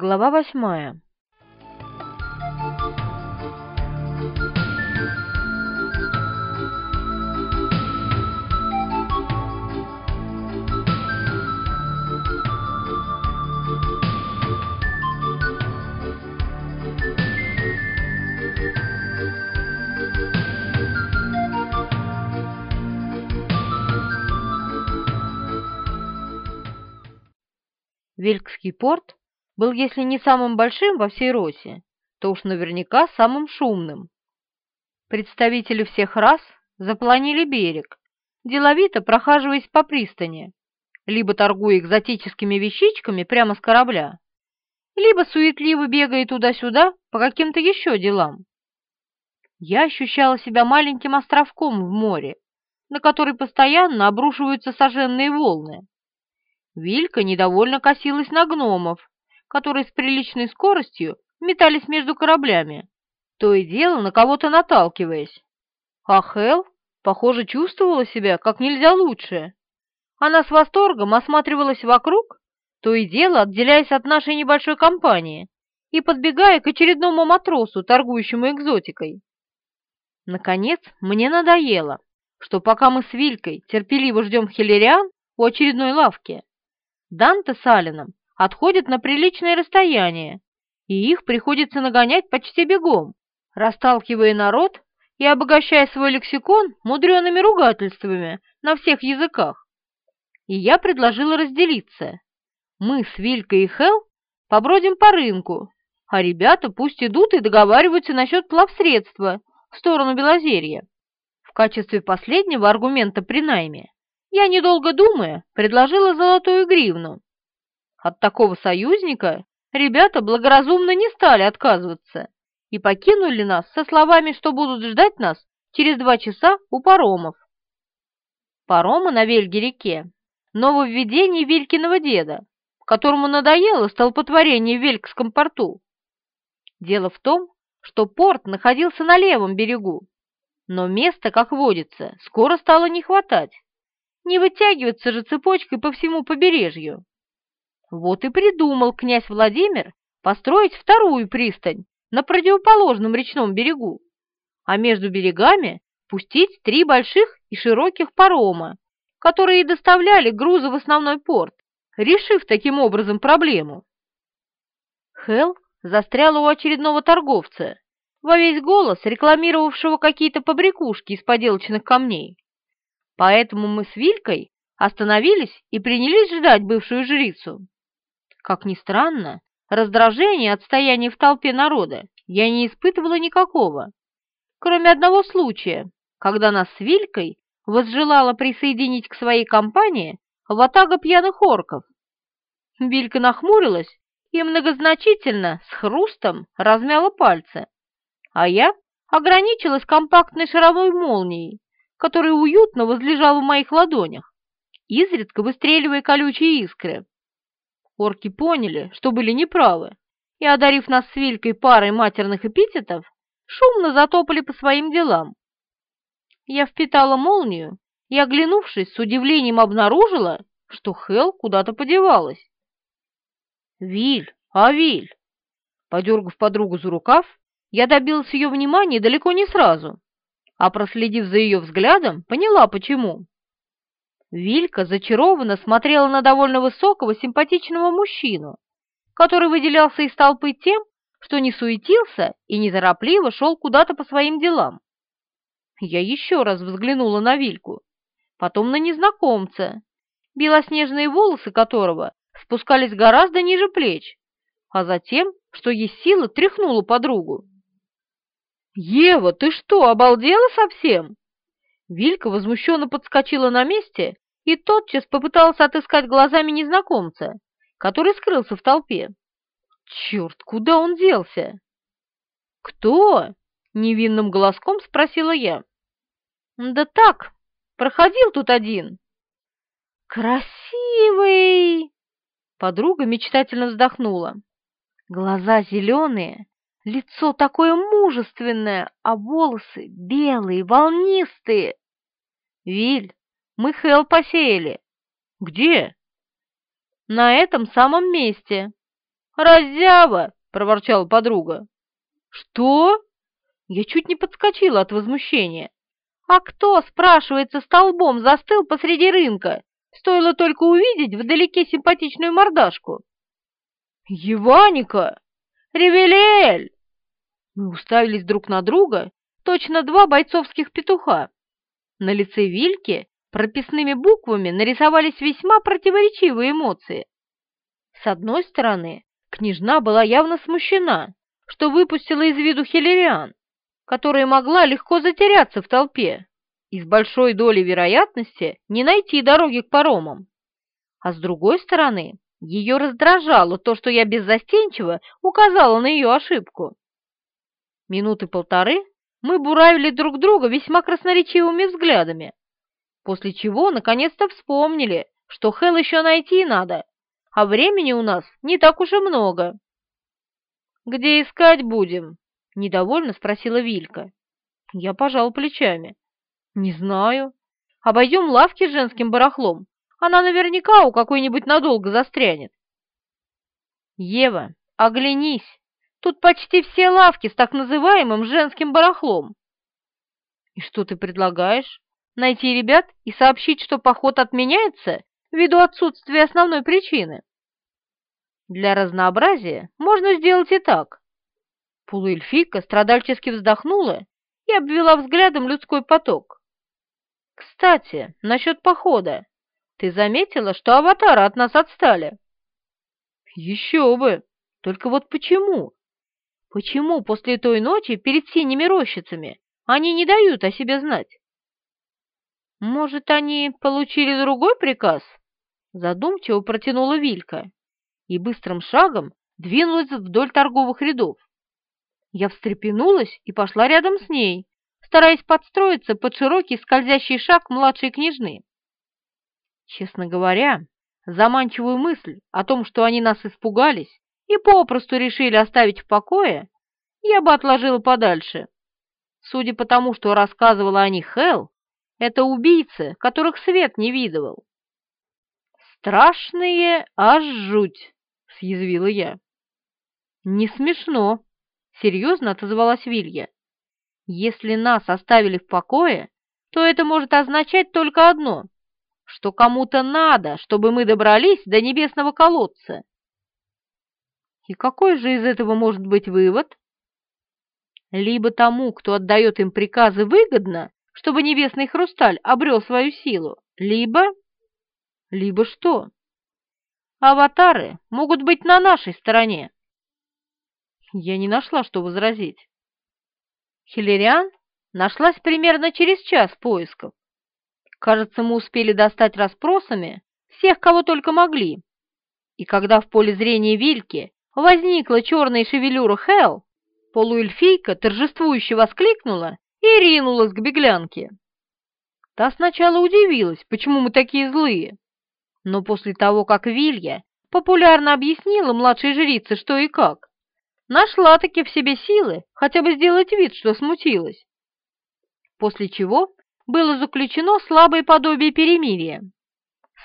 Глава восьмая. Вилькский порт был, если не самым большим во всей Росе, то уж наверняка самым шумным. Представители всех рас заполонили берег, деловито прохаживаясь по пристани, либо торгуя экзотическими вещичками прямо с корабля, либо суетливо бегая туда-сюда по каким-то еще делам. Я ощущала себя маленьким островком в море, на который постоянно обрушиваются сожженные волны. Вилька недовольно косилась на гномов, которые с приличной скоростью метались между кораблями, то и дело на кого-то наталкиваясь. А Хел, похоже, чувствовала себя как нельзя лучше. Она с восторгом осматривалась вокруг, то и дело отделяясь от нашей небольшой компании и подбегая к очередному матросу, торгующему экзотикой. Наконец, мне надоело, что пока мы с Вилькой терпеливо ждем хиллериан у очередной лавки, Данте с Алином отходят на приличное расстояние, и их приходится нагонять почти бегом, расталкивая народ и обогащая свой лексикон мудреными ругательствами на всех языках. И я предложила разделиться. Мы с Вилькой и Хел побродим по рынку, а ребята пусть идут и договариваются насчет плавсредства в сторону Белозерья. В качестве последнего аргумента при найме я, недолго думая, предложила золотую гривну. От такого союзника ребята благоразумно не стали отказываться и покинули нас со словами, что будут ждать нас через два часа у паромов. Паромы на Вельге-реке — нововведение Вилькиного деда, которому надоело столпотворение в Велькском порту. Дело в том, что порт находился на левом берегу, но места, как водится, скоро стало не хватать. Не вытягиваться же цепочкой по всему побережью. Вот и придумал князь Владимир построить вторую пристань на противоположном речном берегу, а между берегами пустить три больших и широких парома, которые доставляли грузы в основной порт, решив таким образом проблему. Хел застряла у очередного торговца, во весь голос рекламировавшего какие-то побрякушки из поделочных камней. Поэтому мы с Вилькой остановились и принялись ждать бывшую жрицу. Как ни странно, раздражения от стояния в толпе народа я не испытывала никакого, кроме одного случая, когда нас с Вилькой возжелала присоединить к своей компании ватага пьяных орков. Вилька нахмурилась и многозначительно с хрустом размяла пальцы, а я ограничилась компактной шаровой молнией, который уютно возлежал в моих ладонях, изредка выстреливая колючие искры. Орки поняли, что были неправы, и, одарив нас с Вилькой парой матерных эпитетов, шумно затопали по своим делам. Я впитала молнию и, оглянувшись, с удивлением обнаружила, что Хел куда-то подевалась. «Виль, а Виль!» Подергав подругу за рукав, я добилась ее внимания далеко не сразу а проследив за ее взглядом, поняла, почему. Вилька зачарованно смотрела на довольно высокого, симпатичного мужчину, который выделялся из толпы тем, что не суетился и неторопливо шел куда-то по своим делам. Я еще раз взглянула на Вильку, потом на незнакомца, белоснежные волосы которого спускались гораздо ниже плеч, а затем, что есть сила, тряхнула подругу. «Ева, ты что, обалдела совсем?» Вилька возмущенно подскочила на месте и тотчас попыталась отыскать глазами незнакомца, который скрылся в толпе. «Черт, куда он делся?» «Кто?» — невинным голоском спросила я. «Да так, проходил тут один». «Красивый!» Подруга мечтательно вздохнула. Глаза зеленые, Лицо такое мужественное, а волосы белые, волнистые. Виль, мы Хел посеяли. Где? На этом самом месте. «Раззява!» — проворчала подруга. «Что?» Я чуть не подскочила от возмущения. «А кто, спрашивается, столбом застыл посреди рынка? Стоило только увидеть вдалеке симпатичную мордашку». «Еваника! Ревелиэль!» Мы уставились друг на друга, точно два бойцовских петуха. На лице Вильки прописными буквами нарисовались весьма противоречивые эмоции. С одной стороны, княжна была явно смущена, что выпустила из виду Хиллериан, которая могла легко затеряться в толпе и с большой долей вероятности не найти дороги к паромам. А с другой стороны, ее раздражало то, что я беззастенчиво указала на ее ошибку. Минуты полторы мы буравили друг друга весьма красноречивыми взглядами, после чего наконец-то вспомнили, что Хел еще найти надо, а времени у нас не так уж и много. «Где искать будем?» — недовольно спросила Вилька. Я пожал плечами. «Не знаю. Обойдем лавки с женским барахлом. Она наверняка у какой-нибудь надолго застрянет». «Ева, оглянись. Тут почти все лавки с так называемым женским барахлом». «И что ты предлагаешь? Найти ребят и сообщить, что поход отменяется ввиду отсутствия основной причины?» Для разнообразия можно сделать и так. Полуэльфийка страдальчески вздохнула и обвела взглядом людской поток. «Кстати, насчет похода. Ты заметила, что аватары от нас отстали?» «Еще бы! Только вот почему? Почему после той ночи перед синими рощицами они не дают о себе знать?» «Может, они получили другой приказ?» Задумчиво протянула Вилька и быстрым шагом двинулась вдоль торговых рядов. Я встрепенулась и пошла рядом с ней, стараясь подстроиться под широкий скользящий шаг младшей княжны. Честно говоря, заманчивую мысль о том, что они нас испугались и попросту решили оставить в покое, я бы отложила подальше. Судя по тому, что рассказывала о них Хелл, это убийцы, которых свет не видывал. Страшные аж жуть съязвила я. «Не смешно», — серьезно отозвалась Вилья. «Если нас оставили в покое, то это может означать только одно, что кому-то надо, чтобы мы добрались до небесного колодца». «И какой же из этого может быть вывод?» «Либо тому, кто отдает им приказы, выгодно, чтобы небесный хрусталь обрел свою силу, либо...» «Либо что?» аватары могут быть на нашей стороне. Я не нашла, что возразить. Хиллериан нашлась примерно через час поисков. Кажется, мы успели достать расспросами всех, кого только могли. И когда в поле зрения Вильки возникла черная шевелюра Хелл, полуэльфийка торжествующе воскликнула и ринулась к беглянке. Та сначала удивилась, почему мы такие злые, но после того, как Вилья популярно объяснила младшей жрице, что и как, нашла-таки в себе силы хотя бы сделать вид, что смутилась. После чего было заключено слабое подобие перемирия.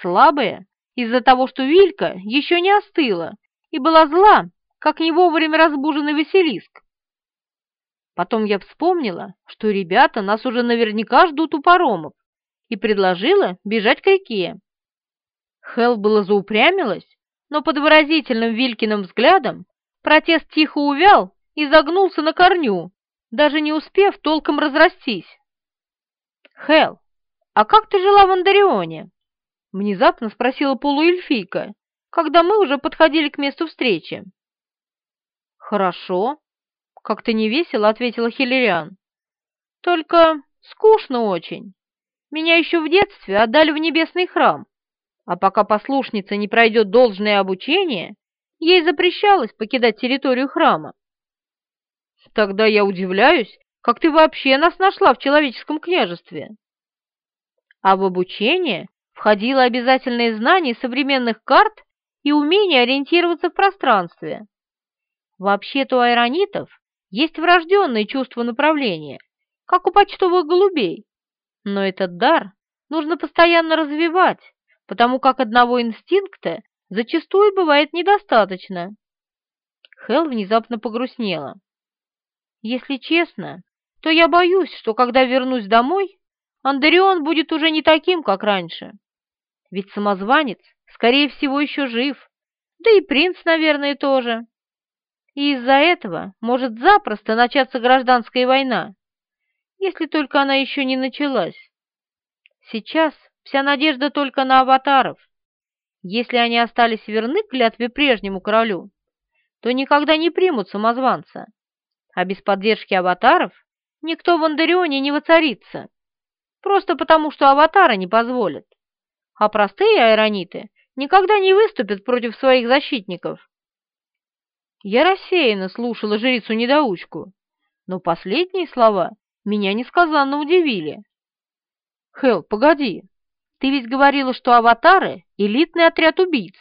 Слабое из-за того, что Вилька еще не остыла и была зла, как не вовремя разбуженный Василиск. Потом я вспомнила, что ребята нас уже наверняка ждут у паромов, и предложила бежать к реке. Хел было заупрямилась, но под выразительным Вилькиным взглядом протест тихо увял и загнулся на корню, даже не успев толком разрастись. «Хел, а как ты жила в Андарионе?» — внезапно спросила полуэльфийка, когда мы уже подходили к месту встречи. «Хорошо», — как-то невесело ответила Хиллериан. «Только скучно очень. Меня еще в детстве отдали в небесный храм, а пока послушница не пройдет должное обучение, ей запрещалось покидать территорию храма. Тогда я удивляюсь, как ты вообще нас нашла в человеческом княжестве. А в обучение входило обязательное знание современных карт и умение ориентироваться в пространстве. Вообще-то у айронитов есть врожденное чувство направления, как у почтовых голубей, но этот дар нужно постоянно развивать, потому как одного инстинкта зачастую бывает недостаточно. Хел внезапно погрустнела. «Если честно, то я боюсь, что когда вернусь домой, Андерион будет уже не таким, как раньше. Ведь самозванец, скорее всего, еще жив, да и принц, наверное, тоже. И из-за этого может запросто начаться гражданская война, если только она еще не началась. Сейчас вся надежда только на аватаров. Если они остались верны клятве прежнему королю, то никогда не примут самозванца, а без поддержки аватаров никто в Андарионе не воцарится, просто потому что аватары не позволят. А простые айрониты никогда не выступят против своих защитников. Я рассеянно слушала жрицу-недоучку, но последние слова меня несказанно удивили. «Хелл, погоди, ты ведь говорила, что аватары — элитный отряд убийц,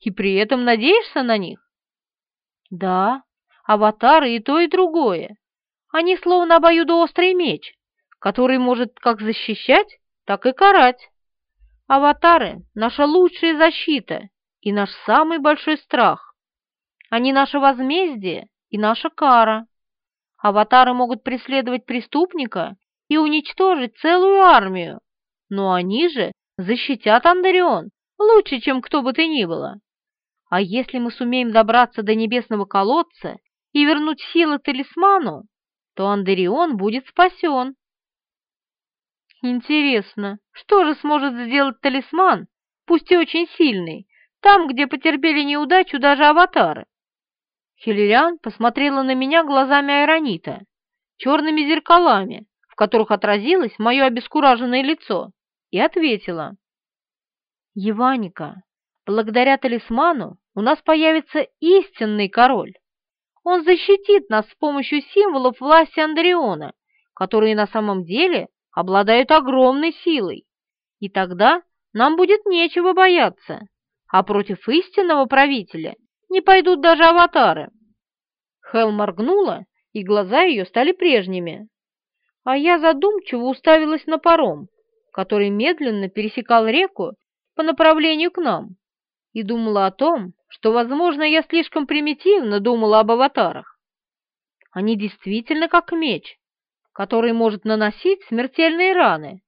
и при этом надеешься на них?» «Да, аватары и то, и другое. Они словно обоюдоострый меч, который может как защищать, так и карать. Аватары — наша лучшая защита и наш самый большой страх. Они наше возмездие и наша кара. Аватары могут преследовать преступника и уничтожить целую армию, но они же защитят Андарион лучше, чем кто бы то ни было. А если мы сумеем добраться до небесного колодца и вернуть силы талисману, то Андарион будет спасен. Интересно, что же сможет сделать талисман, пусть и очень сильный, там, где потерпели неудачу даже аватары? Хиллериан посмотрела на меня глазами Айронита, черными зеркалами, в которых отразилось мое обескураженное лицо, и ответила. «Еваника, благодаря талисману у нас появится истинный король. Он защитит нас с помощью символов власти Андреона, которые на самом деле обладают огромной силой, и тогда нам будет нечего бояться, а против истинного правителя не пойдут даже аватары. Хел моргнула, и глаза ее стали прежними, а я задумчиво уставилась на паром, который медленно пересекал реку по направлению к нам, и думала о том, что, возможно, я слишком примитивно думала об аватарах. Они действительно как меч, который может наносить смертельные раны,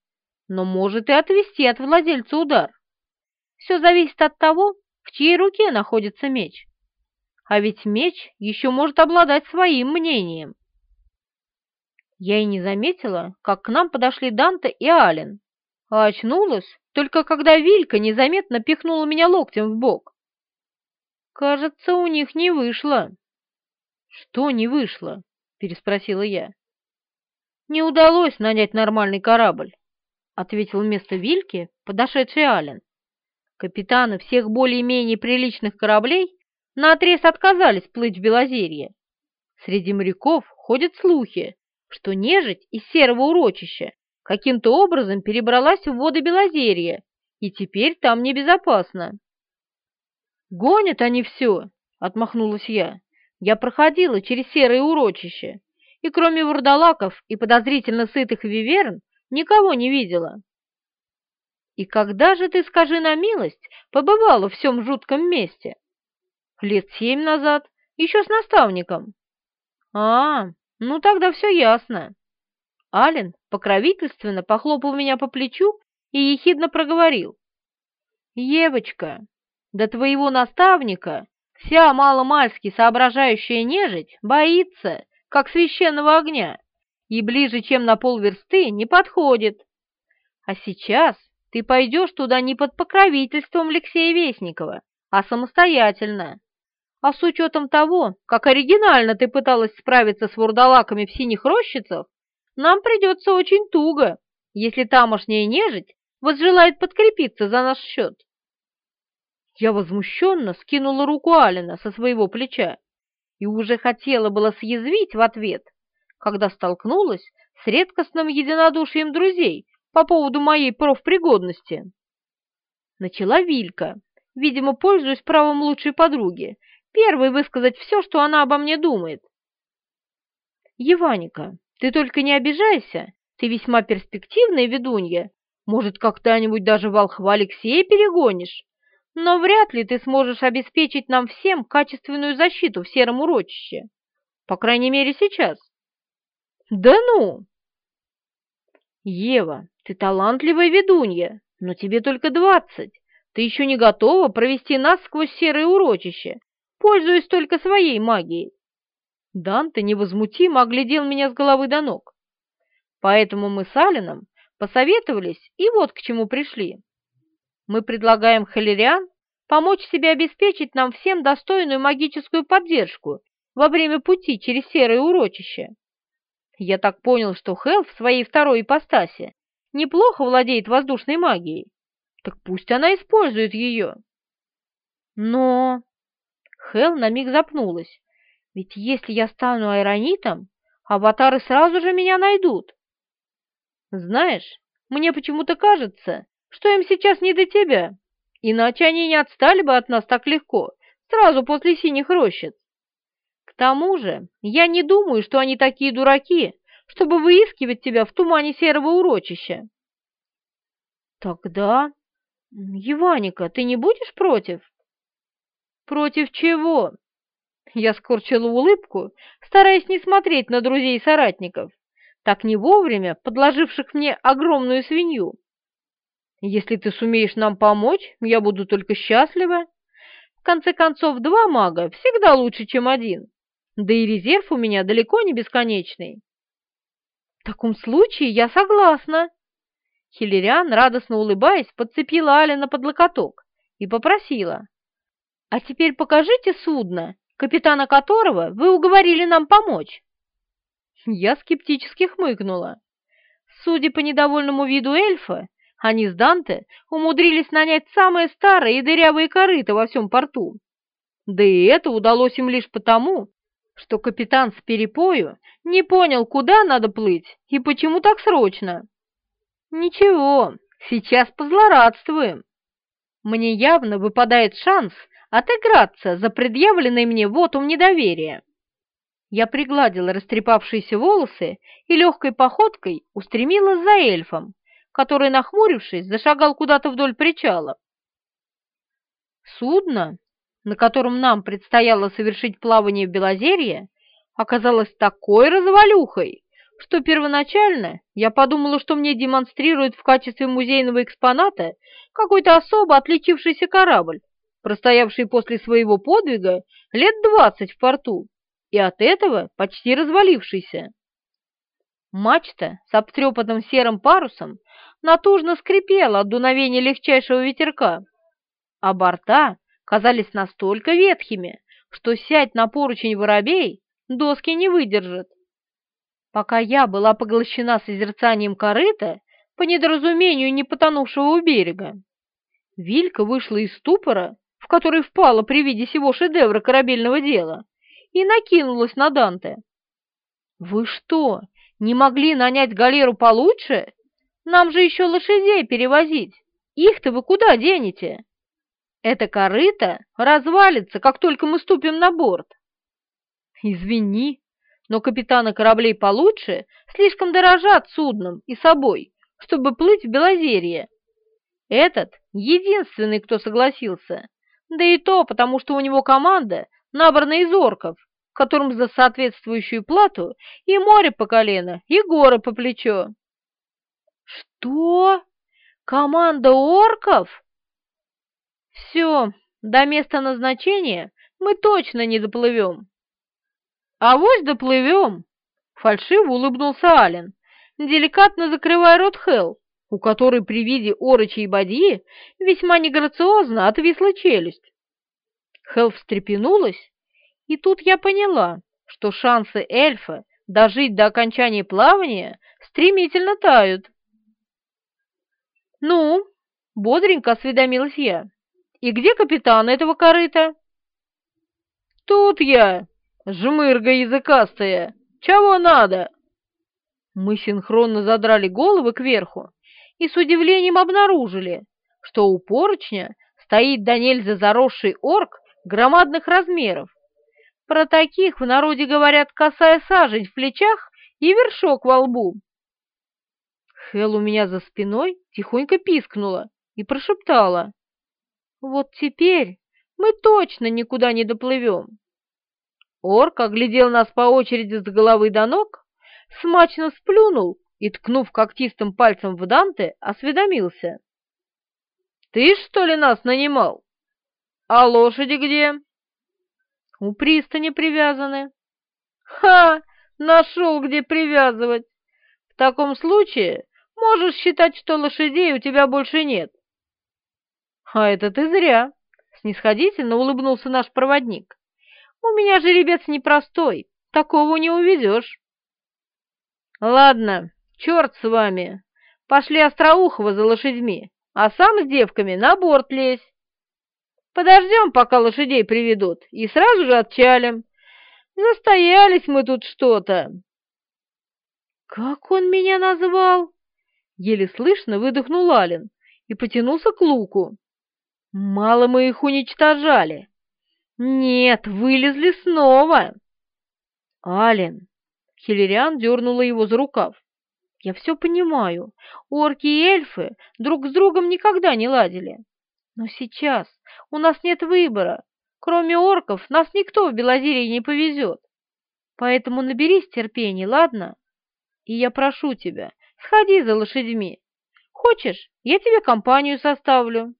но может и отвести от владельца удар. Все зависит от того, в чьей руке находится меч. А ведь меч еще может обладать своим мнением. Я и не заметила, как к нам подошли Данте и Ален, а очнулась только когда Вилька незаметно пихнула меня локтем в бок. Кажется, у них не вышло. Что не вышло? переспросила я. «Не удалось нанять нормальный корабль», — ответил вместо Вильки подошедший Ален. Капитаны всех более-менее приличных кораблей наотрез отказались плыть в Белозерье. Среди моряков ходят слухи, что нежить из серого урочища каким-то образом перебралась в воды Белозерья, и теперь там небезопасно. «Гонят они все!» — отмахнулась я. «Я проходила через серое урочище и кроме вурдалаков и подозрительно сытых виверн никого не видела. И когда же ты, скажи на милость, побывала в всем жутком месте? Лет семь назад, еще с наставником. А, ну тогда все ясно. Ален покровительственно похлопал меня по плечу и ехидно проговорил. «Евочка, до твоего наставника вся маломальски соображающая нежить боится, как священного огня, и ближе, чем на полверсты, не подходит. А сейчас ты пойдешь туда не под покровительством Алексея Вестникова, а самостоятельно. А с учетом того, как оригинально ты пыталась справиться с вурдалаками в синих рощицах, нам придется очень туго, если тамошняя нежить возжелает подкрепиться за наш счет. Я возмущенно скинула руку Алина со своего плеча и уже хотела было съязвить в ответ, когда столкнулась с редкостным единодушием друзей по поводу моей профпригодности. Начала Вилька, видимо, пользуясь правом лучшей подруги, первой высказать все, что она обо мне думает. «Еваника, ты только не обижайся, ты весьма перспективная ведунья, может, как-нибудь даже волхва Алексея перегонишь, но вряд ли ты сможешь обеспечить нам всем качественную защиту в сером урочище. По крайней мере, сейчас. Да ну! Ева, ты талантливая ведунья, но тебе только двадцать. Ты еще не готова провести нас сквозь серое урочище, пользуясь только своей магией. Данте невозмутимо оглядел меня с головы до ног. Поэтому мы с Алином посоветовались и вот к чему пришли. Мы предлагаем Халериан помочь себе обеспечить нам всем достойную магическую поддержку во время пути через серое урочище. Я так понял, что Хел в своей второй ипостаси неплохо владеет воздушной магией. Так пусть она использует ее. Но... Хел на миг запнулась. Ведь если я стану аэронитом, аватары сразу же меня найдут. Знаешь, мне почему-то кажется, что им сейчас не до тебя, иначе они не отстали бы от нас так легко, сразу после синих рощиц. К тому же, я не думаю, что они такие дураки, чтобы выискивать тебя в тумане серого урочища. Тогда, Еваника, ты не будешь против? Против чего? Я скорчила улыбку, стараясь не смотреть на друзей и соратников, так не вовремя подложивших мне огромную свинью. Если ты сумеешь нам помочь, я буду только счастлива. В конце концов, два мага всегда лучше, чем один. Да и резерв у меня далеко не бесконечный. В таком случае я согласна. Хиллериан, радостно улыбаясь, подцепила Алина под локоток и попросила. А теперь покажите судно, капитана которого вы уговорили нам помочь?» Я скептически хмыкнула. Судя по недовольному виду эльфа, они с Данте умудрились нанять самые старые и дырявые корыта во всем порту. Да и это удалось им лишь потому, что капитан с перепою не понял, куда надо плыть и почему так срочно. Ничего, сейчас позлорадствуем. Мне явно выпадает шанс отыграться за предъявленный мне вотум недоверия. Я пригладила растрепавшиеся волосы и легкой походкой устремилась за эльфом, который, нахмурившись, зашагал куда-то вдоль причала. Судно, на котором нам предстояло совершить плавание в Белозерье, оказалось такой развалюхой, что первоначально я подумала, что мне демонстрируют в качестве музейного экспоната какой-то особо отличившийся корабль, простоявший после своего подвига лет двадцать в порту, и от этого почти развалившийся. Мачта с обтрепанным серым парусом натужно скрипела от дуновения легчайшего ветерка, а борта казались настолько ветхими, что сядь на поручень воробей, доски не выдержат. Пока я была поглощена созерцанием корыта, по недоразумению не потонувшего у берега, Вилька вышла из ступора в который впала при виде сего шедевра корабельного дела, и накинулась на Данте. «Вы что, не могли нанять галеру получше? Нам же еще лошадей перевозить. Их-то вы куда денете? Это корыто развалится, как только мы ступим на борт». «Извини, но капитаны кораблей получше слишком дорожат судном и собой, чтобы плыть в Белозерье. Этот единственный, кто согласился, да и то потому, что у него команда набрана из орков, которым за соответствующую плату и море по колено, и горы по плечо. Что? Команда орков? Все, до места назначения мы точно не доплывем. А вось доплывем, фальшиво улыбнулся Ален, деликатно закрывая рот Хелл, у которой при виде орочи и бадьи весьма неграциозно отвисла челюсть. Хелл встрепенулась, и тут я поняла, что шансы эльфа дожить до окончания плавания стремительно тают. «Ну?» — бодренько осведомилась я. «И где капитан этого корыта?» «Тут я, жмырга языкастая! Чего надо?» Мы синхронно задрали головы кверху и с удивлением обнаружили, что у поручня стоит до нельзя заросший орк громадных размеров. Про таких в народе говорят косая сажень в плечах и вершок во лбу. Хел у меня за спиной тихонько пискнула и прошептала. Вот теперь мы точно никуда не доплывем. Орк оглядел нас по очереди с головы до ног, смачно сплюнул и, ткнув когтистым пальцем в Данте, осведомился. «Ты, что ли, нас нанимал? А лошади где?» «У пристани привязаны». «Ха! Нашел, где привязывать! В таком случае можешь считать, что лошадей у тебя больше нет». «А это ты зря!» — снисходительно улыбнулся наш проводник. «У меня жеребец непростой, такого не увезешь». «Ладно, черт с вами. Пошли Остроухова за лошадьми, а сам с девками на борт лезь. Подождем, пока лошадей приведут, и сразу же отчалим. Застоялись мы тут что-то». «Как он меня назвал?» Еле слышно выдохнул Ален и потянулся к луку. «Мало мы их уничтожали. Нет, вылезли снова!» «Ален, Хиллериан дернула его за рукав. «Я все понимаю. Орки и эльфы друг с другом никогда не ладили. Но сейчас у нас нет выбора. Кроме орков нас никто в Белозерии не повезет. Поэтому наберись терпения, ладно? И я прошу тебя, сходи за лошадьми. Хочешь, я тебе компанию составлю?»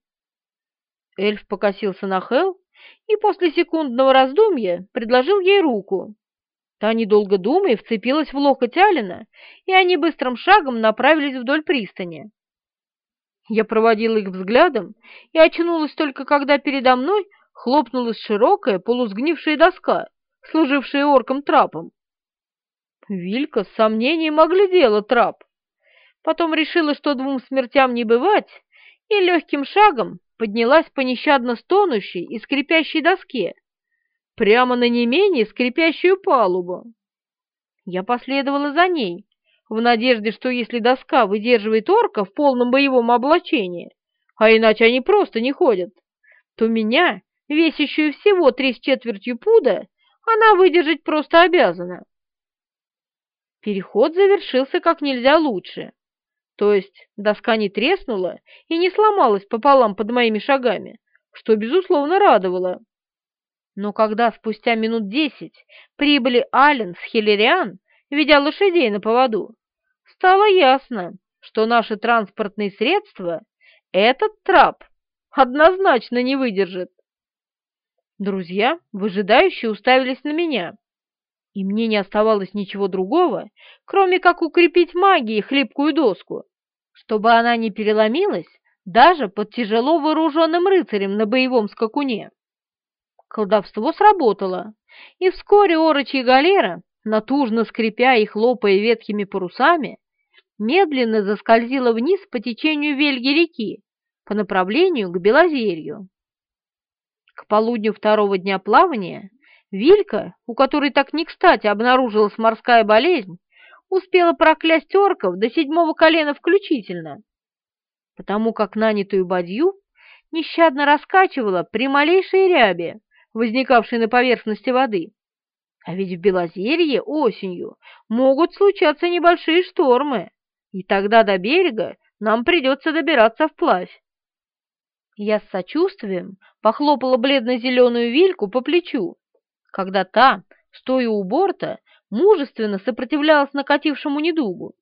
Эльф покосился на Хел и после секундного раздумья предложил ей руку. Та, недолго думая, вцепилась в локоть Алина, и они быстрым шагом направились вдоль пристани. Я проводила их взглядом и очнулась только, когда передо мной хлопнулась широкая полусгнившая доска, служившая орком трапом. Вилька с сомнением оглядела трап, потом решила, что двум смертям не бывать, и легким шагом поднялась по нещадно стонущей и скрипящей доске, прямо на не менее скрипящую палубу. Я последовала за ней, в надежде, что если доска выдерживает орка в полном боевом облачении, а иначе они просто не ходят, то меня, весящую всего три с четвертью пуда, она выдержать просто обязана. Переход завершился как нельзя лучше. То есть доска не треснула и не сломалась пополам под моими шагами, что, безусловно, радовало. Но когда спустя минут десять прибыли Ален с Хиллериан, ведя лошадей на поводу, стало ясно, что наши транспортные средства этот трап однозначно не выдержит. Друзья выжидающе уставились на меня, и мне не оставалось ничего другого, кроме как укрепить магией хлипкую доску, чтобы она не переломилась даже под тяжело вооруженным рыцарем на боевом скакуне. Колдовство сработало, и вскоре орочья галера, натужно скрипя и хлопая ветхими парусами, медленно заскользила вниз по течению Вельги реки по направлению к Белозерью. К полудню второго дня плавания Вилька, у которой так не кстати обнаружилась морская болезнь, успела проклясть орков до седьмого колена включительно, потому как нанятую бадью нещадно раскачивала при малейшей рябе, возникавшей на поверхности воды. А ведь в Белозерье осенью могут случаться небольшие штормы, и тогда до берега нам придется добираться вплавь. Я с сочувствием похлопала бледно-зеленую вильку по плечу, когда та, стоя у борта, мужественно сопротивлялась накатившему недугу.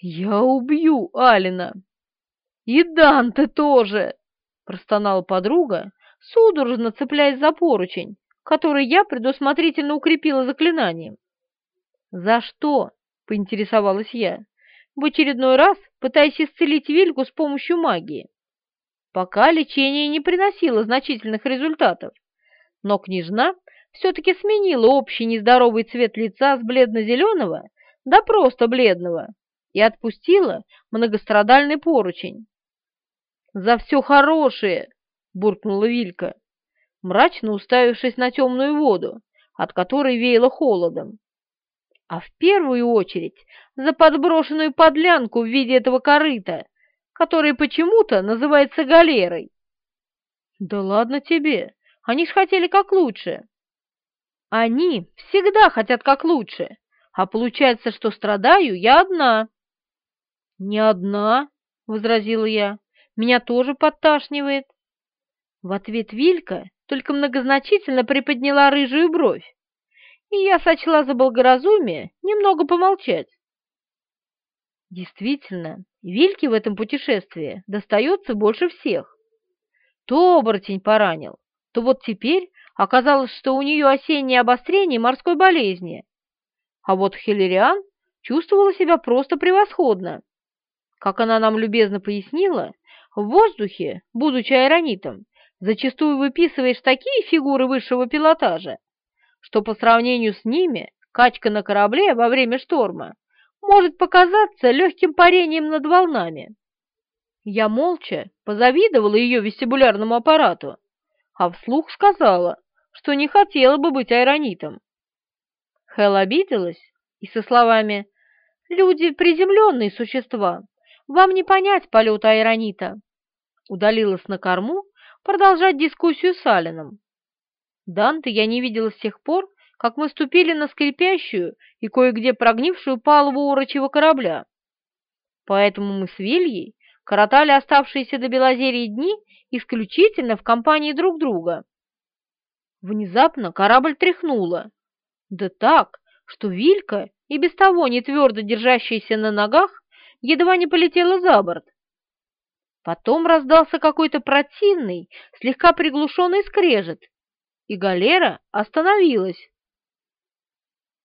«Я убью Алина!» «И Данте тоже!» — простонала подруга, судорожно цепляясь за поручень, который я предусмотрительно укрепила заклинанием. «За что?» — поинтересовалась я, в очередной раз пытаясь исцелить Вильку с помощью магии. Пока лечение не приносило значительных результатов, но княжна все-таки сменила общий нездоровый цвет лица с бледно-зеленого до просто бледного и отпустила многострадальный поручень. «За все хорошее!» — буркнула Вилька, мрачно уставившись на темную воду, от которой веяло холодом. А в первую очередь за подброшенную подлянку в виде этого корыта, который почему-то называется галерой. Да ладно тебе, они ж хотели как лучше. Они всегда хотят как лучше, а получается, что страдаю я одна. Не одна, — возразила я, — меня тоже подташнивает. В ответ Вилька только многозначительно приподняла рыжую бровь, и я сочла за благоразумие немного помолчать. Действительно, Вильке в этом путешествии достается больше всех. То оборотень поранил, то вот теперь оказалось, что у нее осеннее обострение морской болезни. А вот Хиллериан чувствовала себя просто превосходно. Как она нам любезно пояснила, в воздухе, будучи аэронитом, зачастую выписываешь такие фигуры высшего пилотажа, что по сравнению с ними качка на корабле во время шторма может показаться легким парением над волнами. Я молча позавидовала ее вестибулярному аппарату, а вслух сказала, что не хотела бы быть айронитом. Хел обиделась и со словами «Люди — приземленные существа, вам не понять полета айронита», удалилась на корму продолжать дискуссию с Алином. Данте я не видела с тех пор, как мы ступили на скрипящую и кое-где прогнившую палубу урочего корабля. Поэтому мы с Вильей коротали оставшиеся до Белозерии дни исключительно в компании друг друга. Внезапно корабль тряхнуло. Да так, что Вилька, и без того не твердо держащаяся на ногах, едва не полетела за борт. Потом раздался какой-то противный, слегка приглушенный скрежет, и галера остановилась.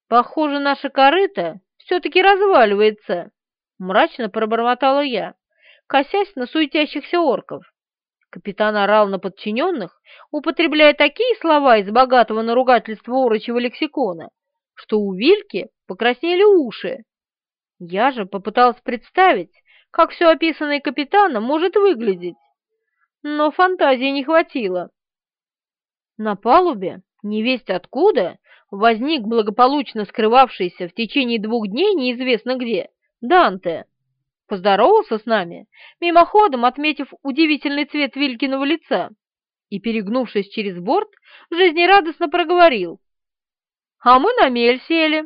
«Похоже, наша корыта все-таки разваливается», — мрачно пробормотала я, косясь на суетящихся орков. Капитан орал на подчиненных, употребляя такие слова из богатого наругательства урочего лексикона, что у Вильки покраснели уши. Я же попыталась представить, как все описанное капитаном может выглядеть, но фантазии не хватило. На палубе, невесть откуда, возник благополучно скрывавшийся в течение двух дней неизвестно где Данте. Поздоровался с нами, мимоходом отметив удивительный цвет Вилькиного лица, и, перегнувшись через борт, жизнерадостно проговорил. «А мы на мель сели,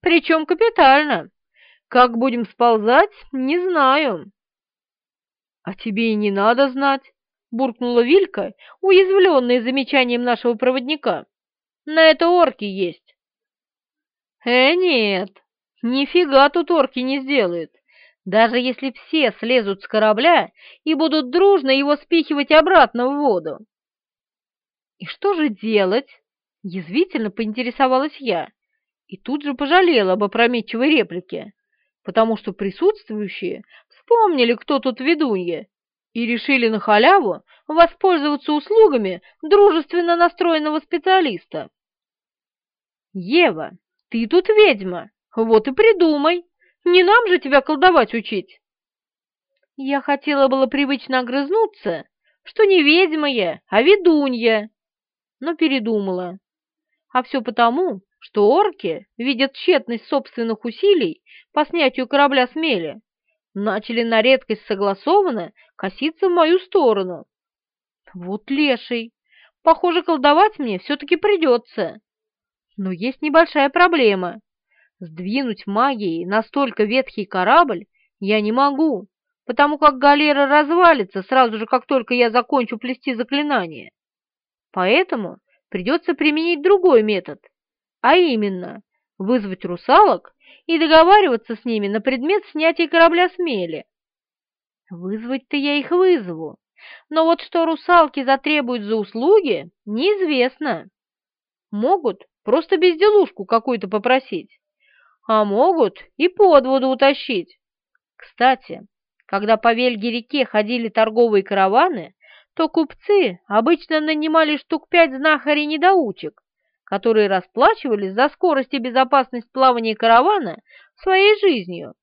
причем капитально. Как будем сползать, не знаю». «А тебе и не надо знать», — буркнула Вилька, уязвленная замечанием нашего проводника. «На это орки есть». «Э, нет, нифига тут орки не сделают, даже если все слезут с корабля и будут дружно его спихивать обратно в воду». «И что же делать?» — язвительно поинтересовалась я, и тут же пожалела об опрометчивой реплике, потому что присутствующие вспомнили, кто тут ведунья, и решили на халяву воспользоваться услугами дружественно настроенного специалиста. «Ева, ты тут ведьма, вот и придумай, не нам же тебя колдовать учить!» Я хотела было привычно огрызнуться, что не ведьма я, а ведунья, но передумала. А все потому, что орки, видя тщетность собственных усилий по снятию корабля с мели, начали на редкость согласованно коситься в мою сторону. Вот леший, похоже, колдовать мне все-таки придется. Но есть небольшая проблема. Сдвинуть магией настолько ветхий корабль я не могу, потому как галера развалится сразу же, как только я закончу плести заклинание. Поэтому придется применить другой метод, а именно вызвать русалок и договариваться с ними на предмет снятия корабля с мели. Вызвать-то я их вызову, но вот что русалки затребуют за услуги, неизвестно. Могут просто безделушку какую-то попросить, а могут и под воду утащить. Кстати, когда по Вельге-реке ходили торговые караваны, то купцы обычно нанимали штук пять знахарей-недоучек, которые расплачивались за скорость и безопасность плавания каравана своей жизнью.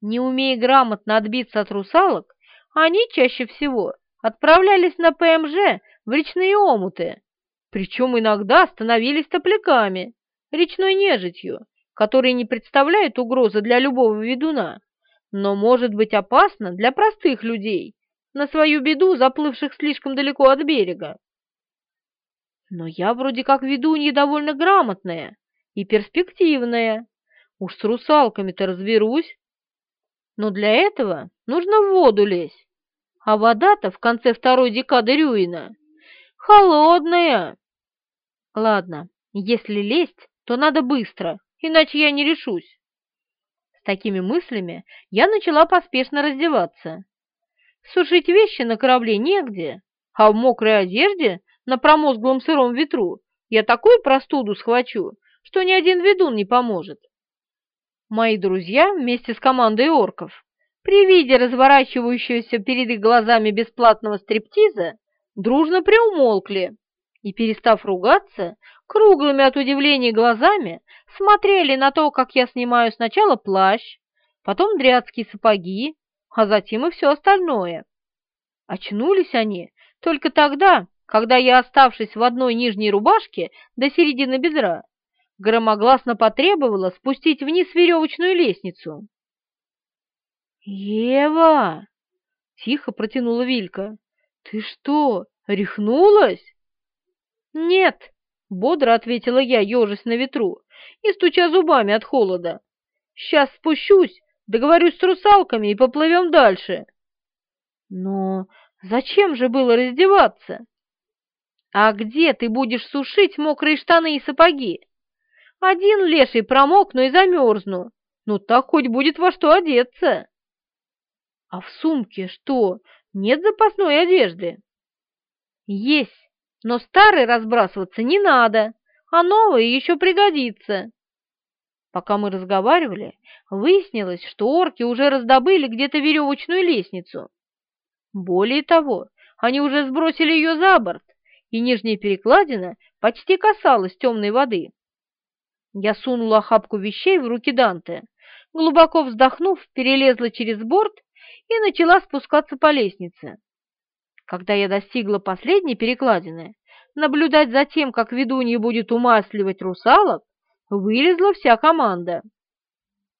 Не умея грамотно отбиться от русалок, они чаще всего отправлялись на ПМЖ в речные омуты, причем иногда становились топляками, речной нежитью, которые не представляют угрозы для любого ведуна, но может быть опасно для простых людей, на свою беду заплывших слишком далеко от берега. Но я вроде как ведунья довольно грамотная и перспективная. Уж с русалками-то разберусь. Но для этого нужно в воду лезть. А вода-то в конце второй декады Рюина холодная. Ладно, если лезть, то надо быстро, иначе я не решусь. С такими мыслями я начала поспешно раздеваться. Сушить вещи на корабле негде, а в мокрой одежде на промозглом сыром ветру я такую простуду схвачу, что ни один ведун не поможет. Мои друзья вместе с командой орков при виде разворачивающегося перед их глазами бесплатного стриптиза дружно приумолкли и, перестав ругаться, круглыми от удивления глазами смотрели на то, как я снимаю сначала плащ, потом дрядские сапоги, а затем и все остальное. Очнулись они только тогда, когда я, оставшись в одной нижней рубашке до середины бедра, громогласно потребовала спустить вниз веревочную лестницу. «Ева!» — тихо протянула Вилька. «Ты что, рехнулась?» «Нет», — бодро ответила я, ежась на ветру и стуча зубами от холода. «Сейчас спущусь, договорюсь с русалками и поплывем дальше». «Но зачем же было раздеваться?» «А где ты будешь сушить мокрые штаны и сапоги? Один леший промокну и замерзну, ну так хоть будет во что одеться». «А в сумке что, нет запасной одежды?» «Есть, но старый разбрасываться не надо, а новый еще пригодится. Пока мы разговаривали, выяснилось, что орки уже раздобыли где-то веревочную лестницу. Более того, они уже сбросили ее за борт, и нижняя перекладина почти касалась темной воды. Я сунула охапку вещей в руки Данте, глубоко вздохнув, перелезла через борт и начала спускаться по лестнице. Когда я достигла последней перекладины, наблюдать за тем, как ведунья будет умасливать русалок, вылезла вся команда.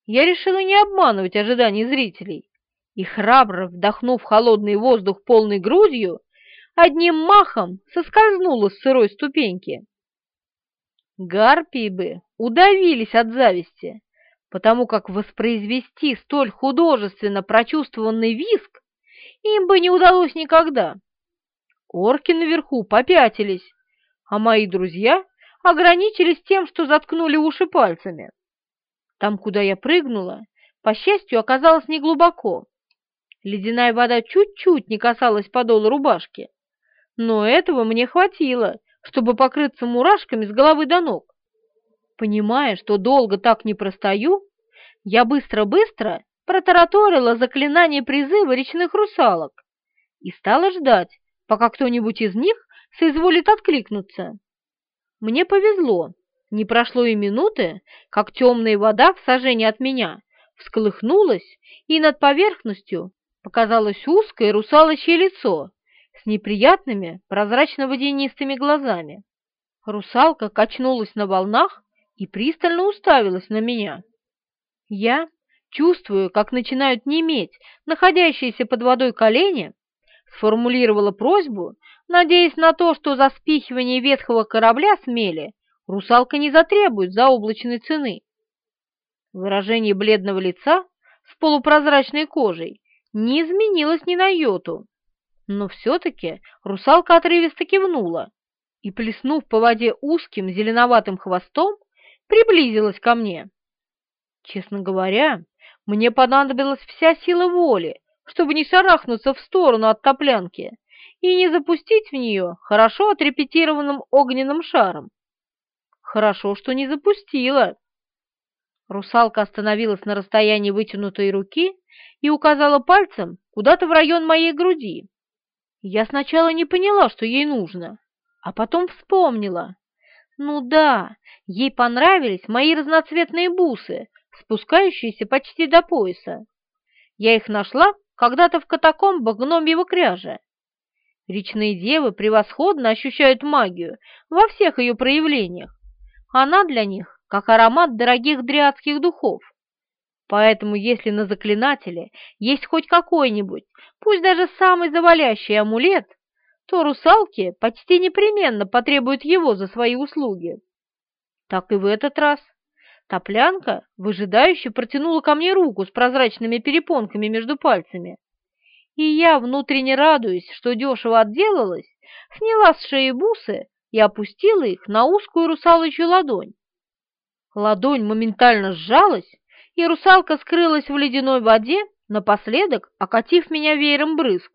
Я решила не обманывать ожиданий зрителей и, храбро вдохнув холодный воздух полной грудью, одним махом соскользнула с сырой ступеньки. Гарпии бы удавились от зависти, потому как воспроизвести столь художественно прочувствованный виск им бы не удалось никогда. Орки наверху попятились, а мои друзья ограничились тем, что заткнули уши пальцами. Там, куда я прыгнула, по счастью, оказалось неглубоко. Ледяная вода чуть-чуть не касалась подола рубашки, но этого мне хватило, чтобы покрыться мурашками с головы до ног. Понимая, что долго так не простою, я быстро-быстро протараторила заклинание призыва речных русалок и стала ждать, пока кто-нибудь из них соизволит откликнуться. Мне повезло, не прошло и минуты, как темная вода в сажении от меня всколыхнулась, и над поверхностью показалось узкое русалочье лицо с неприятными прозрачно-водянистыми глазами. Русалка качнулась на волнах и пристально уставилась на меня. Я, чувствую, как начинают неметь находящиеся под водой колени, сформулировала просьбу, надеясь на то, что за спихивание ветхого корабля с русалка не затребует заоблачной цены. Выражение бледного лица с полупрозрачной кожей не изменилось ни на йоту, но все-таки русалка отрывисто кивнула и, плеснув по воде узким зеленоватым хвостом, приблизилась ко мне. Честно говоря, мне понадобилась вся сила воли, чтобы не шарахнуться в сторону от топлянки и не запустить в нее хорошо отрепетированным огненным шаром. Хорошо, что не запустила. Русалка остановилась на расстоянии вытянутой руки и указала пальцем куда-то в район моей груди. Я сначала не поняла, что ей нужно, а потом вспомнила. Ну да, ей понравились мои разноцветные бусы, спускающиеся почти до пояса. Я их нашла когда-то в катакомбах гномьего кряжа. Речные девы превосходно ощущают магию во всех ее проявлениях. Она для них как аромат дорогих дриадских духов. Поэтому если на заклинателе есть хоть какой-нибудь, пусть даже самый завалящий амулет, то русалки почти непременно потребуют его за свои услуги. Так и в этот раз. Топлянка выжидающе протянула ко мне руку с прозрачными перепонками между пальцами. И я, внутренне радуясь, что дешево отделалась, сняла с шеи бусы и опустила их на узкую русалочью ладонь. Ладонь моментально сжалась, и русалка скрылась в ледяной воде, напоследок окатив меня веером брызг.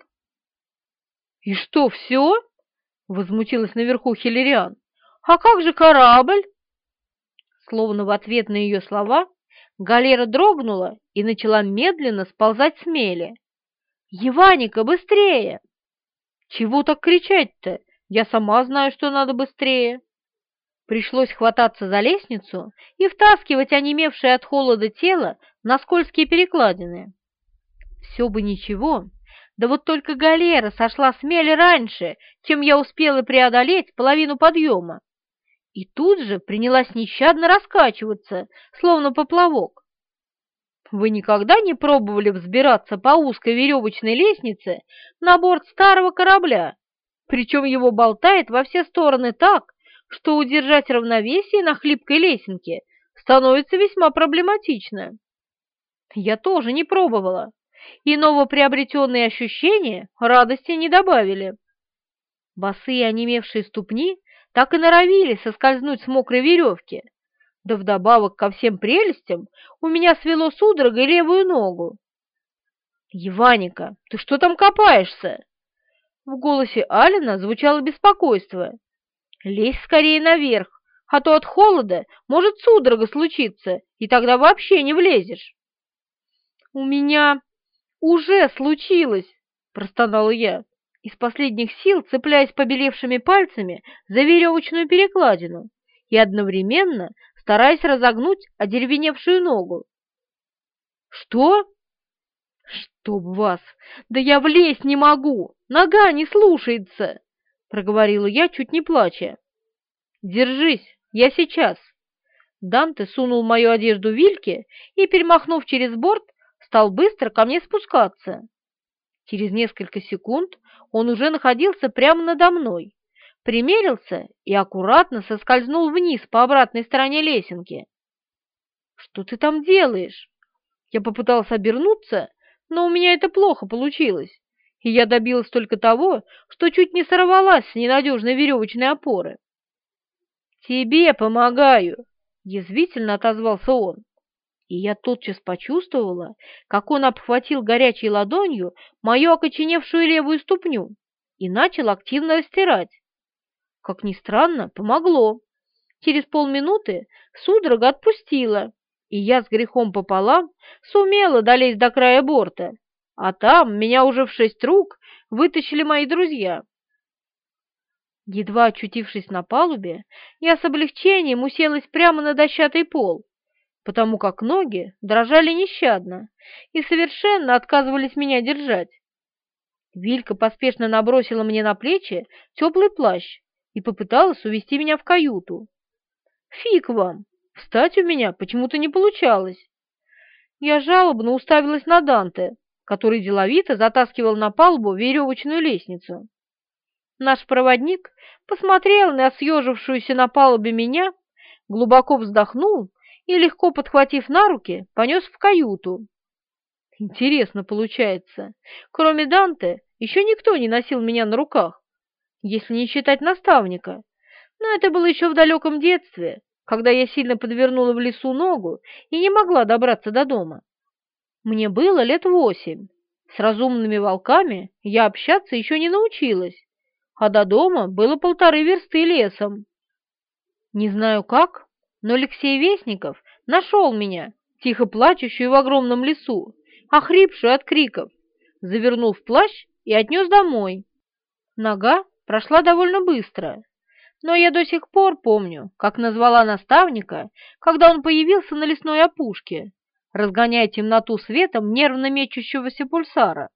«И что, все?» — возмутилась наверху Хиллериан. «А как же корабль?» Словно в ответ на ее слова галера дрогнула и начала медленно сползать с мели. «Еваника, быстрее!» «Чего так кричать-то? Я сама знаю, что надо быстрее!» Пришлось хвататься за лестницу и втаскивать онемевшее от холода тело на скользкие перекладины. Все бы ничего, да вот только галера сошла с мели раньше, чем я успела преодолеть половину подъема. И тут же принялась нещадно раскачиваться, словно поплавок. Вы никогда не пробовали взбираться по узкой веревочной лестнице на борт старого корабля? Причем его болтает во все стороны так, что удержать равновесие на хлипкой лесенке становится весьма проблематично. Я тоже не пробовала, и новоприобретенные ощущения радости не добавили. Босые онемевшие ступни так и норовили соскользнуть с мокрой веревки, да вдобавок ко всем прелестям у меня свело судорогой левую ногу. «Еваника, ты что там копаешься?» В голосе Алина звучало беспокойство. «Лезь скорее наверх, а то от холода может судорога случиться, и тогда вообще не влезешь». «У меня уже случилось!» — простонала я, из последних сил цепляясь побелевшими пальцами за веревочную перекладину и одновременно стараясь разогнуть одеревеневшую ногу. «Что?» «Чтоб вас! Да я влезть не могу! Нога не слушается!» — проговорила я, чуть не плача. «Держись, я сейчас!» Данте сунул мою одежду Вильке и, перемахнув через борт, стал быстро ко мне спускаться. Через несколько секунд он уже находился прямо надо мной, примерился и аккуратно соскользнул вниз по обратной стороне лесенки. «Что ты там делаешь?» Я попытался обернуться, но у меня это плохо получилось, и я добилась только того, что чуть не сорвалась с ненадежной веревочной опоры. «Тебе помогаю!» — язвительно отозвался он. И я тотчас почувствовала, как он обхватил горячей ладонью мою окоченевшую левую ступню и начал активно растирать. Как ни странно, помогло. Через полминуты судорога отпустила, и я с грехом пополам сумела долезть до края борта, а там меня уже в шесть рук вытащили мои друзья. Едва очутившись на палубе, я с облегчением уселась прямо на дощатый пол, потому как ноги дрожали нещадно и совершенно отказывались меня держать. Вилька поспешно набросила мне на плечи теплый плащ и попыталась увести меня в каюту. «Фиг вам! Встать у меня почему-то не получалось!» Я жалобно уставилась на Данте, который деловито затаскивал на палубу веревочную лестницу. Наш проводник посмотрел на съежившуюся на палубе меня, глубоко вздохнул и, легко подхватив на руки, понес в каюту. Интересно получается, кроме Данте, еще никто не носил меня на руках если не считать наставника. Но это было еще в далеком детстве, когда я сильно подвернула в лесу ногу и не могла добраться до дома. Мне было лет восемь. С разумными волками я общаться еще не научилась, а до дома было полторы версты лесом. Не знаю как, но Алексей Вестников нашел меня, тихо плачущую в огромном лесу, охрипшую от криков, завернул в плащ и отнес домой. Нога прошла довольно быстро, но я до сих пор помню, как назвала наставника, когда он появился на лесной опушке, разгоняя темноту светом нервно мечущегося пульсара.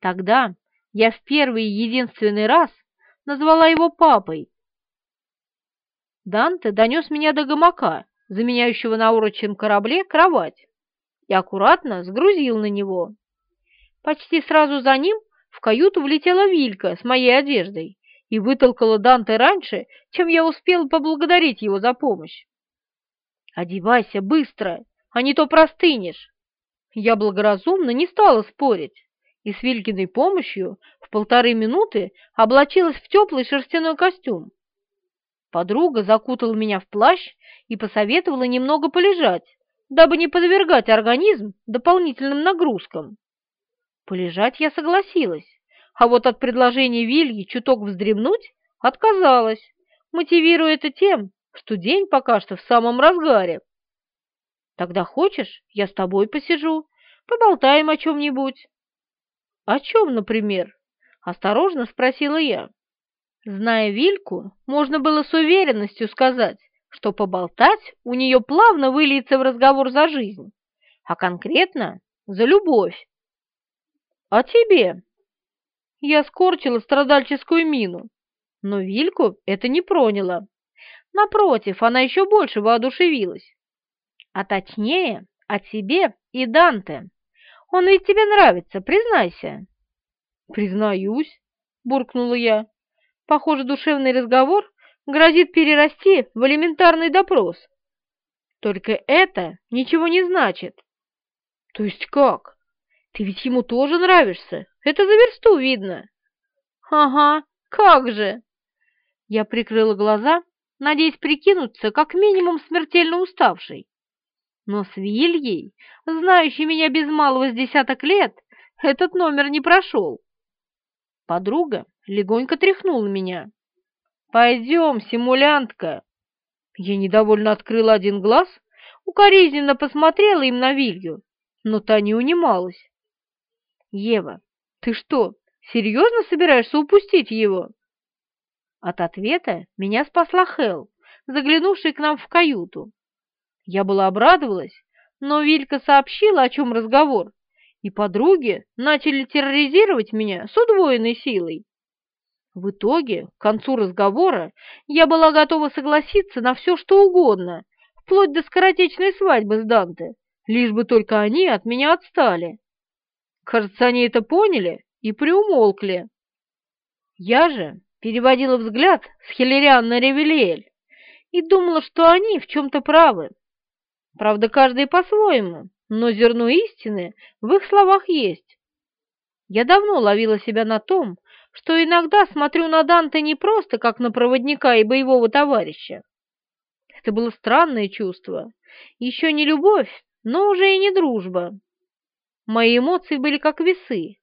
Тогда я в первый и единственный раз назвала его папой. Данте донес меня до гамака, заменяющего на урочном корабле кровать, и аккуратно сгрузил на него. Почти сразу за ним в каюту влетела Вилька с моей одеждой и вытолкала Данте раньше, чем я успел поблагодарить его за помощь. «Одевайся быстро, а не то простынешь!» Я благоразумно не стала спорить и с Вилькиной помощью в полторы минуты облачилась в теплый шерстяной костюм. Подруга закутала меня в плащ и посоветовала немного полежать, дабы не подвергать организм дополнительным нагрузкам. Полежать я согласилась, а вот от предложения Вильи чуток вздремнуть отказалась, мотивируя это тем, что день пока что в самом разгаре. Тогда хочешь, я с тобой посижу, поболтаем о чем-нибудь. О чем, например? Осторожно спросила я. Зная Вильку, можно было с уверенностью сказать, что поболтать у нее плавно выльется в разговор за жизнь, а конкретно за любовь. «А тебе?» Я скорчила страдальческую мину, но Вильку это не проняло. Напротив, она еще больше воодушевилась. А точнее, о тебе и Данте. Он ведь тебе нравится, признайся. Признаюсь, буркнула я. Похоже, душевный разговор грозит перерасти в элементарный допрос. Только это ничего не значит. То есть как? Ты ведь ему тоже нравишься. Это за версту видно. Ага, как же. Я прикрыла глаза, надеясь прикинуться как минимум смертельно уставшей. Но с Вильей, знающей меня без малого с десяток лет, этот номер не прошел. Подруга легонько тряхнула меня. «Пойдем, симулянтка!» Я недовольно открыла один глаз, укоризненно посмотрела им на Вилью, но та не унималась. «Ева, ты что, серьезно собираешься упустить его?» От ответа меня спасла Хел, заглянувшая к нам в каюту. Я была обрадовалась, но Вилька сообщила, о чем разговор, и подруги начали терроризировать меня с удвоенной силой. В итоге, к концу разговора, я была готова согласиться на все, что угодно, вплоть до скоротечной свадьбы с Данте, лишь бы только они от меня отстали. Кажется, они это поняли и приумолкли. Я же переводила взгляд с Хиллериан на Ревелиэль и думала, что они в чем-то правы. Правда, каждый по-своему, но зерно истины в их словах есть. Я давно ловила себя на том, что иногда смотрю на Данте не просто как на проводника и боевого товарища. Это было странное чувство. Еще не любовь, но уже и не дружба. Мои эмоции были как весы,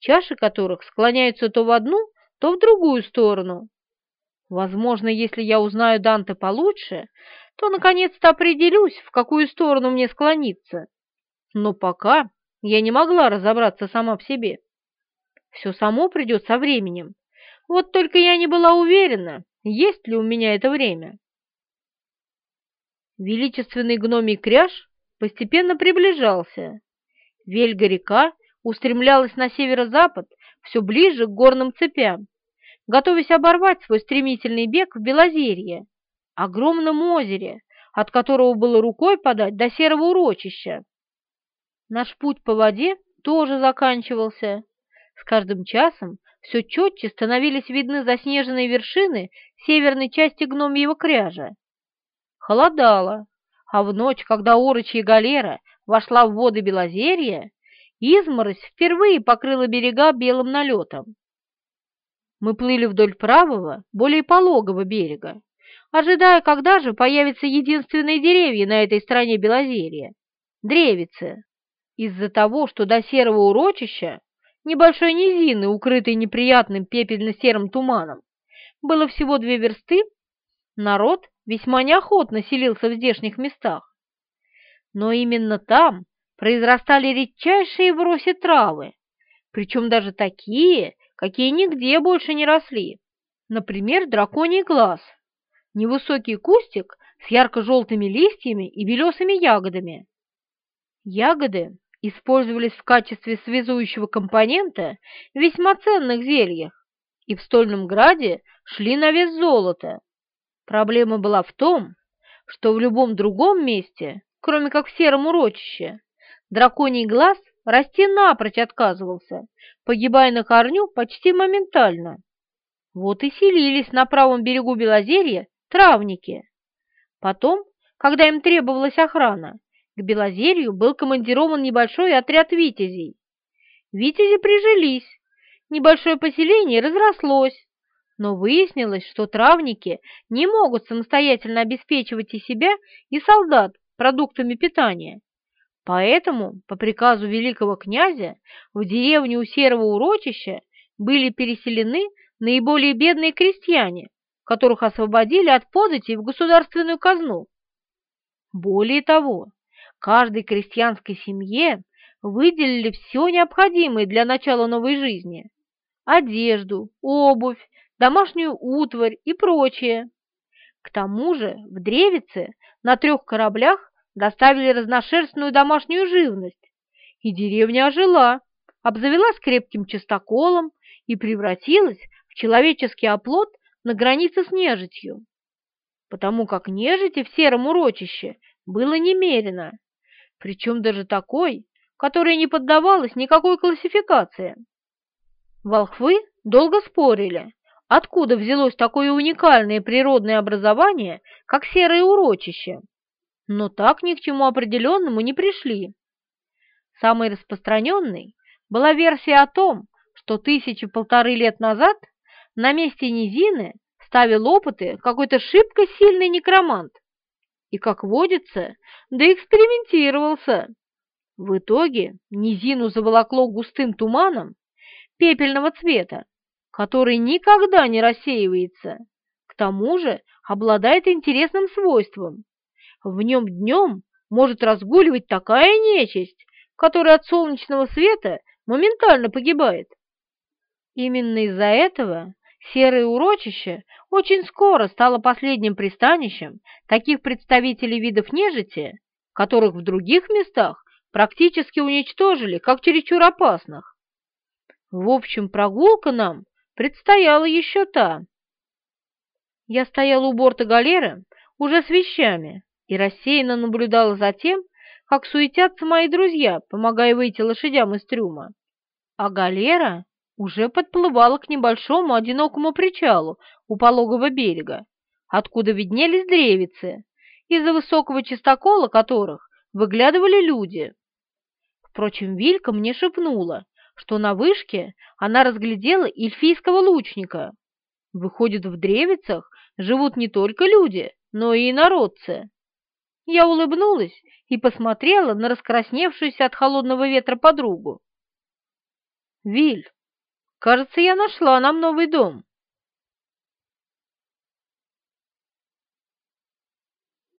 чаши которых склоняются то в одну, то в другую сторону. Возможно, если я узнаю Данте получше, то наконец-то определюсь, в какую сторону мне склониться. Но пока я не могла разобраться сама в себе. Все само придет со временем. Вот только я не была уверена, есть ли у меня это время. Величественный гномий кряж постепенно приближался. Вельга-река устремлялась на северо-запад все ближе к горным цепям, готовясь оборвать свой стремительный бег в Белозерье, огромном озере, от которого было рукой подать до серого урочища. Наш путь по воде тоже заканчивался. С каждым часом все четче становились видны заснеженные вершины северной части гномьего кряжа. Холодало, а в ночь, когда орочья галера вошла в воды Белозерья, изморозь впервые покрыла берега белым налетом. Мы плыли вдоль правого, более пологого берега, ожидая, когда же появятся единственные деревья на этой стороне Белозерья — древицы. Из-за того, что до серого урочища, небольшой низины, укрытой неприятным пепельно-серым туманом, было всего две версты, народ весьма неохотно селился в здешних местах. Но именно там произрастали редчайшие в росе травы, причем даже такие, какие нигде больше не росли. Например, драконий глаз, невысокий кустик с ярко-желтыми листьями и белесыми ягодами. Ягоды использовались в качестве связующего компонента в весьма ценных зельях и в Стольном Граде шли на вес золота. Проблема была в том, что в любом другом месте, кроме как в сером урочище, драконий глаз расти напрочь отказывался, погибая на корню почти моментально. Вот и селились на правом берегу Белозерья травники. Потом, когда им требовалась охрана, к Белозерью был командирован небольшой отряд витязей. витязи прижились, небольшое поселение разрослось, но выяснилось, что травники не могут самостоятельно обеспечивать и себя, и солдат продуктами питания. Поэтому, по приказу великого князя, в деревню у Серого урочища были переселены наиболее бедные крестьяне, которых освободили от податей в государственную казну. Более того, каждой крестьянской семье выделили все необходимое для начала новой жизни – одежду, обувь, домашнюю утварь и прочее. К тому же в Древице на трех кораблях доставили разношерстную домашнюю живность, и деревня ожила, обзавелась крепким частоколом и превратилась в человеческий оплот на границе с нежитью. Потому как нежити в сером урочище было немерено, причем даже такой, которая не поддавалась никакой классификации. Волхвы долго спорили, откуда взялось такое уникальное природное образование, как серое урочище, но так ни к чему определенному не пришли. Самой распространенной была версия о том, что тысячи полторы лет назад на месте низины ставил опыты какой-то шибко сильный некромант и, как водится, да экспериментировался. В итоге низину заволокло густым туманом пепельного цвета, который никогда не рассеивается, к тому же обладает интересным свойством. В нем днем может разгуливать такая нечисть, которая от солнечного света моментально погибает. Именно из-за этого серое урочище очень скоро стало последним пристанищем таких представителей видов нежити, которых в других местах практически уничтожили, как чересчур опасных. В общем, прогулка нам предстояла еще та. Я стояла у борта галеры уже с вещами и рассеянно наблюдала за тем, как суетятся мои друзья, помогая выйти лошадям из трюма. А галера уже подплывала к небольшому одинокому причалу у пологого берега, откуда виднелись древицы, из-за высокого чистокола которых выглядывали люди. Впрочем, Вилька мне шепнула, что на вышке она разглядела эльфийского лучника. Выходит, в древицах живут не только люди, но и инородцы. Я улыбнулась и посмотрела на раскрасневшуюся от холодного ветра подругу. «Виль, кажется, я нашла нам новый дом»,